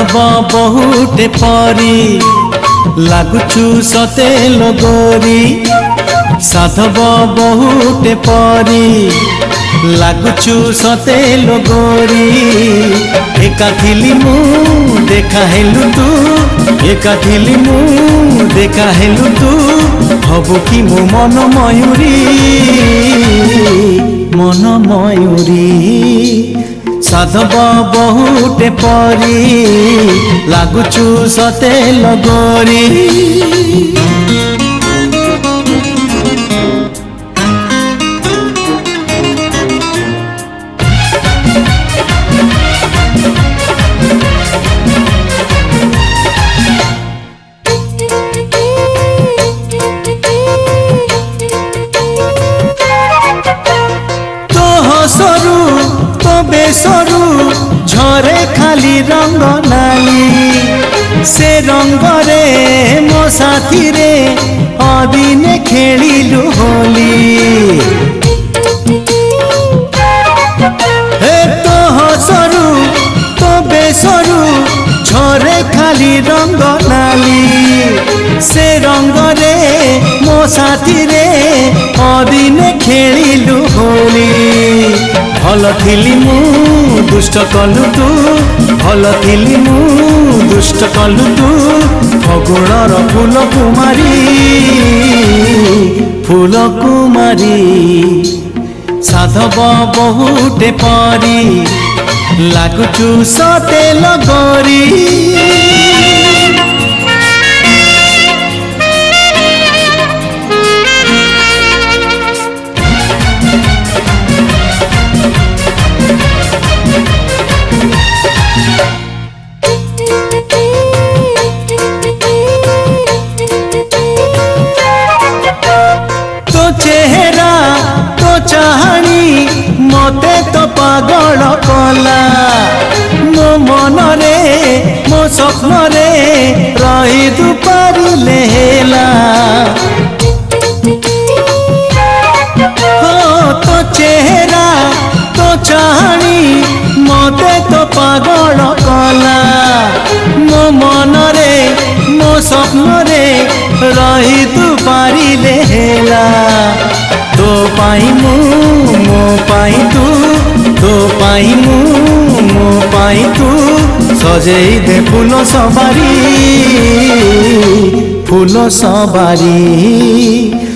অথবা বহুতে পৰি লাগুছু সতে লগৰি সাধব বহুতে পৰি লাগুছু সতে লগৰি একা থিলি মু দেখা হেলু তু একা থিলি মু দেখা হেলু তু হব কি মো মন ময়ূরী মন ময়ূরী साधब बहुटे परी लागुछु सते लगरी सरू तो बेसर তু ঝরে খালি রঙ্গ নালি সে রঙ্গরে ମୋ ସାଥିରେ ଅଦିନେ ଖେଳିଲୁ ହୋଲି ତୋ ହସରୁ ତୋ ବେଶରୁ ଝରେ ଖାଲି ରଙ୍ଗ ନାଲି ସେ ରଙ୍ଗରେ ମୋ ସାଥିରେ ଅଦିନେ ଖେଳିଲୁ ହୋଲି ଭଲ ଥିଲି ମୁଁ दुष्ट कलु तु भल थी मु दुष्ट कलु तु अगुण फूल कुमारी फूल कुमारी साधव बहुटे परी लागु सते लगरी পাগল কলা মো মনরে মো স্বপ্নরে রহি তু পারিলে হেলা তো চেহারা তো চাহাণী মতে তো পাগল কলা মো মনরে মো স্বপ্নরে রহি তু পারিলে হেলা তো পাই মু মো পাই তু তো পাইমু মো পাই তু সজেই দে ফুল সবারি ফুল সবারি